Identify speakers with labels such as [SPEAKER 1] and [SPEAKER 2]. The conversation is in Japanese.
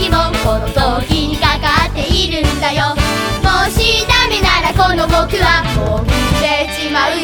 [SPEAKER 1] 時もこの時にかかっているんだよ。もしダメならこの僕はもう消えてしまう